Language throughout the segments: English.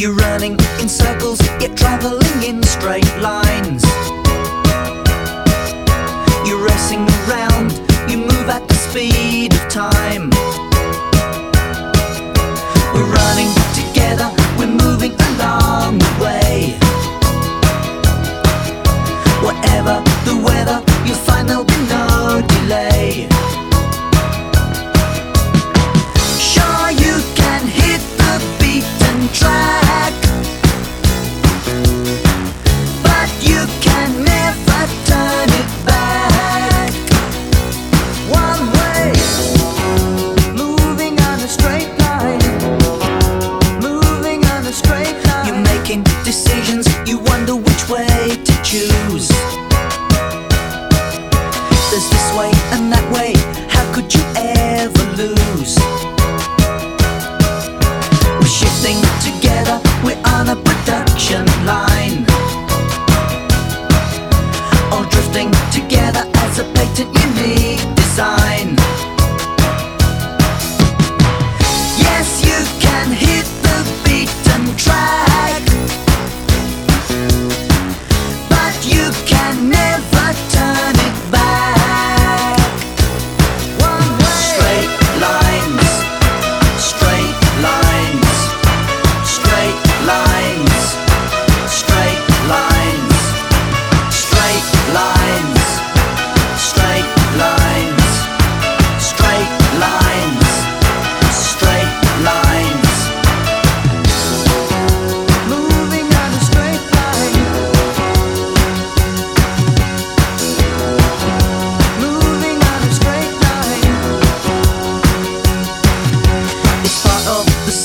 You're running in circles, yet traveling in straight lines.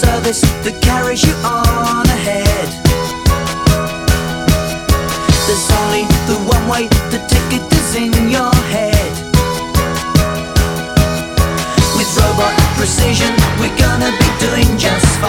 service that carries you on ahead. There's only the one way, the ticket is in your head. With robot precision, we're gonna be doing just fine.